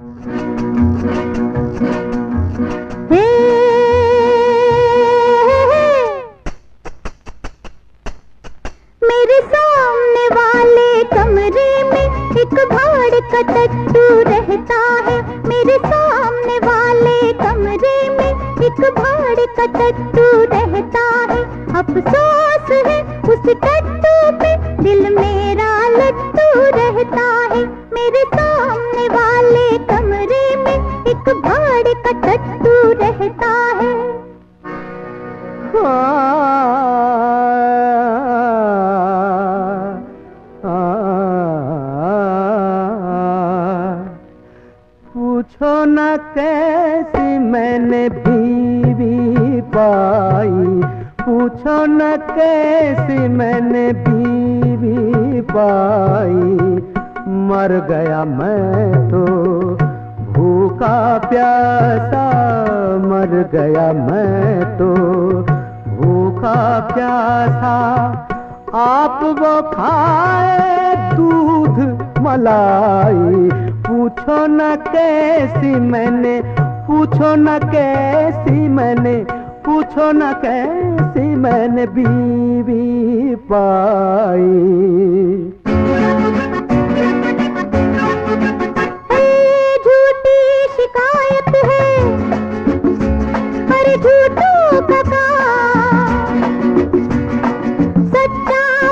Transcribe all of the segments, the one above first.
मेरे सामने वाले कमरे में एक भाड़ का टट्टू रहता है। मेरे सामने वाले कमरे में एक भाड़ का टट्टू रहता है। अफसोस है उस टट्टू पे, दिल मेरा का टट्टू रहता है पूछो न कैसी मैंने बीवी पाई पूछो न कैसी मैंने बीवी पाई मर गया मैं तो भूखा प्यासा मर गया मैं तो। भूखा प्यासा, आप वो खाए दूध मलाई। पूछो न कैसी मैंने, पूछो न कैसी मैंने, पूछो न कैसी मैंने बीवी पाई।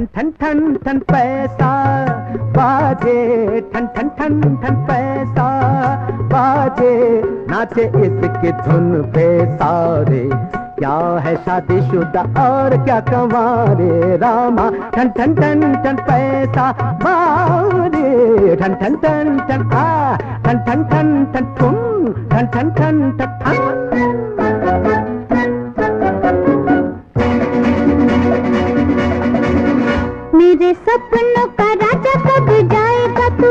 ठन ठन ठन ठन पैसा बाजे ठन ठन ठन ठन पैसा बाजे नाचे इसके धुन पे सारे क्या है शादी शादीशुदा और क्या कमारे रामा ठन ठन ठन ठन पैसा बारे ठन ठन ठन ठन आ ठन ठन ठन ठन ठुन ठन ठन ठन ठन सपनों का राजा कब जाएगा तू?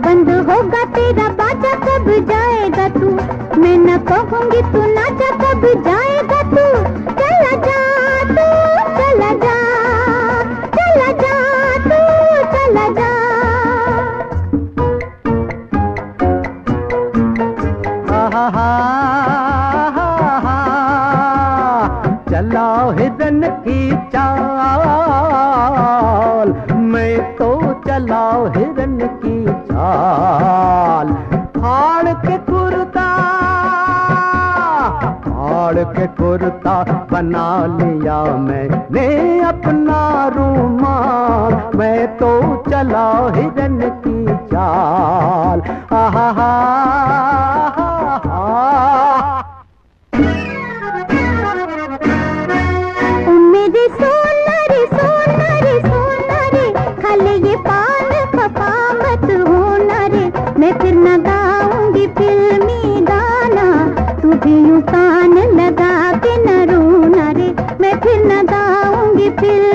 बंद होगा तेरा बाजा कब जाएगा तू? मैं न कहूँगी तू नाचा कब जाएगा तू? चला जा तू, चला जा चला जा तू, चला जा। चलाओ फाड़ के कुर्ता बना लिया मैंने अपना रूमाल, मैं तो चलाओ हिरन की चाल। आहा हा मेरे सोना रे सोना रे सोना रे खाली ये पान खपा मत होना रे मैं फिर न गाऊँगी फिल्मी गाना तू भी यूँ गाऊँगी